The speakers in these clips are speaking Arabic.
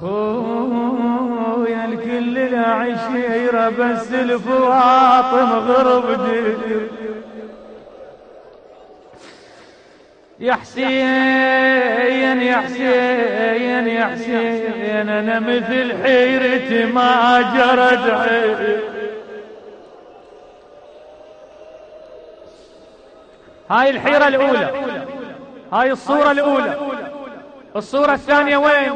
خويا الكل العشيرة بس الفواطم غرب دير يا حسين يا حسين يا حسين أنا مثل حيرتي ما جرت عين هاي الحيرة الأولى. هاي الصورة الأولى. الصورة الثانية وين؟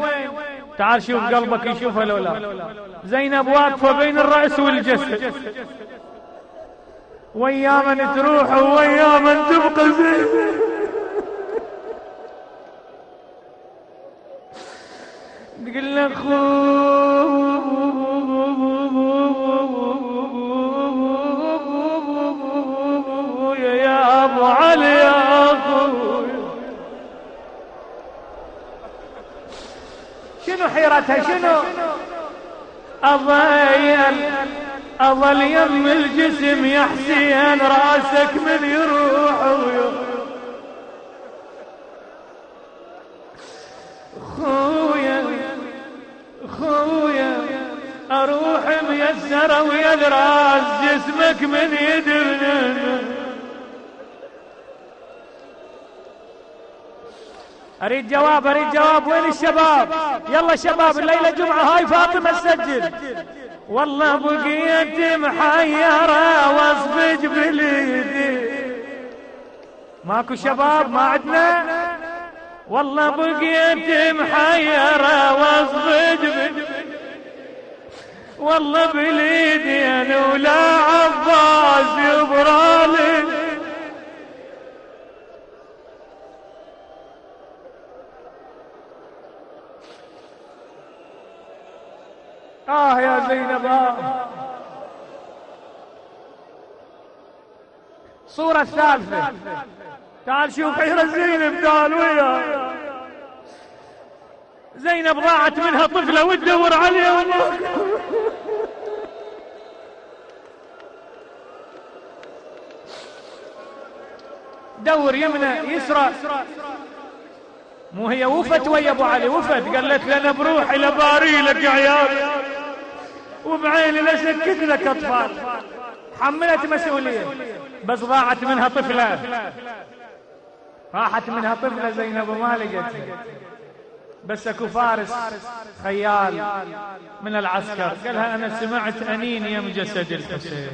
تعال شوف قلبك يشوفها لو لا زينب واقفة بين الرأس والجسد. ويا من تروح ويا من تبقى زينب تقول له يا أبو علي يا أخوي شنو حيرتها؟ شنو؟ اضيل اظل يم الجسم يا حسين رأسك من يروح ويروح. أروح ميسرة ويا الراس جسمك من يدرنا أريد جواب أريد جواب. وين الشباب؟ يلا شباب الليلة جمعة. هاي فاطمة سجل والله بقيت محيرة واصبج بليدي ماكو شباب؟ ما عدنا؟ والله بقيت محيرة واصبج بليدي والله بليدي أنا ولا عباس يبرالي. آه يا زينب آه. صورة الثالثة تعال شوف حيرة زينب تعال ويا زينب ضاعت منها طفلة وتدور عليها دور يمنى يسرى. مو هي وفت ويا أبو علي؟ وفت قالت لنا بروحي لباري لك يا عيال. وبعيني لسكت لك أطفال. حملت مسؤولية. بس ضاعت منها طفلة. راحت منها طفلة زينب ما لقت بس أكو فارس خيال من العسكر. قالها أنا سمعت أنين يم جسد الحسين.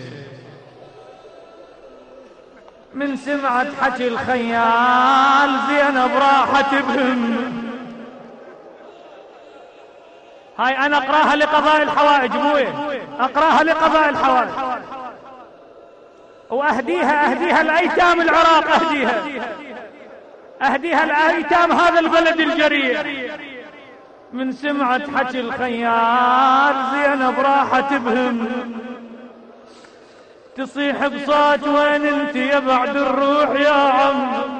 من سمعت حكي الخيال زينب راحت بهم. هاي أنا أقراها لقضاء الحوائج مو أقراها لقضاء الحوائج. وأهديها أهديها الأيتام العراق أهديها. أهديها الأيتام هذا البلد الجريح من سمعت حكي الخيال زينب راحت بهم. تصيح بصوت وين أنت يا بعد الروح يا عم.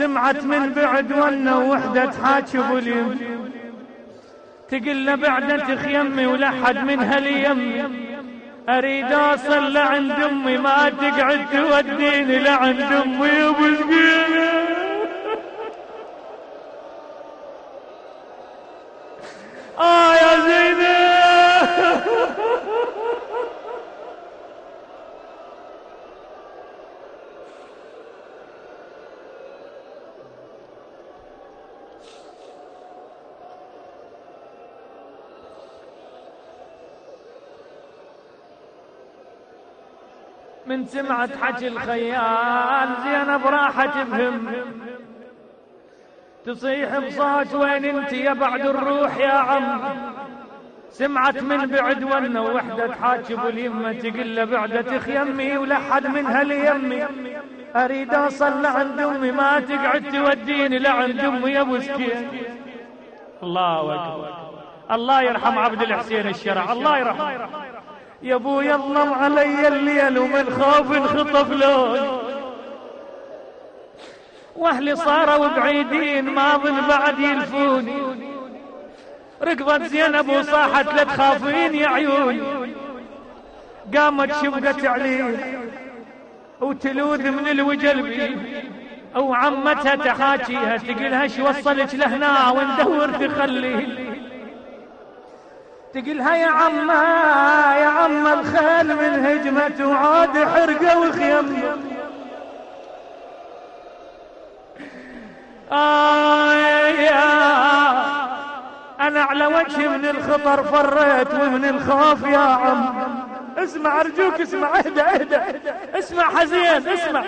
سمعت من بعد ونا وحدة تحاكي بوليم تقل بعدة خيمي ولحد منها ليمي أريد اوصل لعند أمي ما تقعد توديني لعند أمي أبو آه من سمعت حكي الخيال. زينب راحت بهم. تصيح بصوت وين انت يا بعد الروح يا عم؟ سمعت من بعد ونا وحدة تحاكي باليمة تقل بعدة خيمي ولحد منها ليمي. أريد اصل لعند أمي ما تقعد توديني لعند أمي يا أبو الله أكبر. الله يرحم عبد الحسين الشرع. الله يرحمه. يا أبو يظلم علي الليل ومن خوف انخطف لون وأهلي صاروا بعيدين ما ظن بعد يلفوني. ركضت زينب وصاحت لا تخافين يا عيون قامت شبقت عليه وتلوذ من الوجل بي. أو عمتها تحاكيها تقلها شو وصلك لهنا وندور تخليه تقلها يا عمه يا عم الخيل من هجمة وعاد حرقة وخيم آه أنا على وجهي من الخطر فريت ومن الخوف يا عم. اسمع أرجوك اسمع اهدى اهدى اسمع حزين اسمع.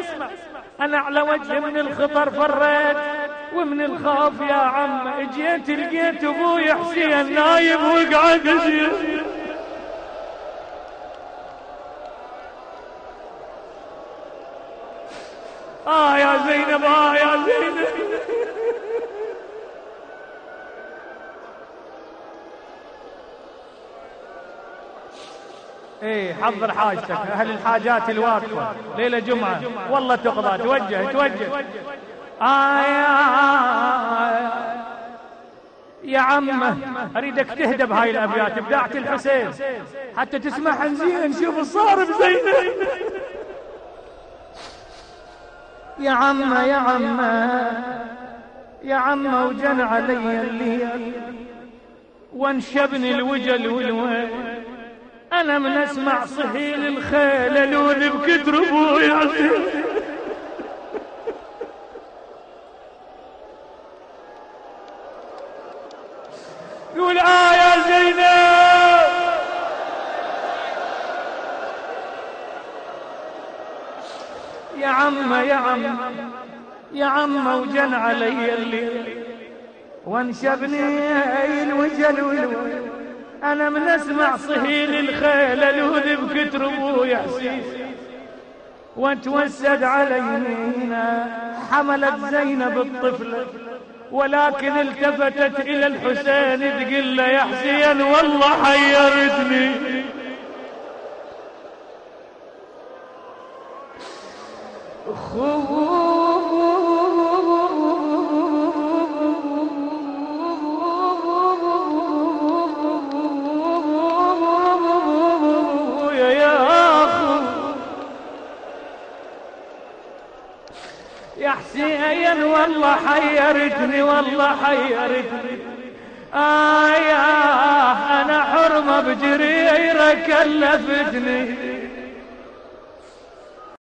أنا على وجهي من الخطر فريت ومن الخوف يا عم اجيت لقيت أبوي حسين نايم وقعد آه يا زينب آه يا زينب. إيه حضر حاجتك أهل الحاجات الواقفة ليلة جمعة. والله تقضى توجه توجه. آه يا عمه أريدك تهدى بهاي الأبيات ابداعة الحسين. حتى تسمعها زين شوف صار بزينب يا عمه يا عمه يا عمه وجن علي الليل وانشبني الوجل والويل أنا من أسمع صهيل الخيل لون بكتر أبوي. يقول آه يا زينب. يا عم يا عم يا عم وجن علي الليل. وانشبني الوجل والويل أنا من أسمع صهيل الخيل الوذ بكتر ابويا حسين وتوسد علينا حملت زينب الطفله ولكن التفتت إلى الحسين تقول له يا حسين والله حيرتني. يا حسين والله حيرتني والله حيرتني. آه يا أنا حرمة بجريرة كلفتني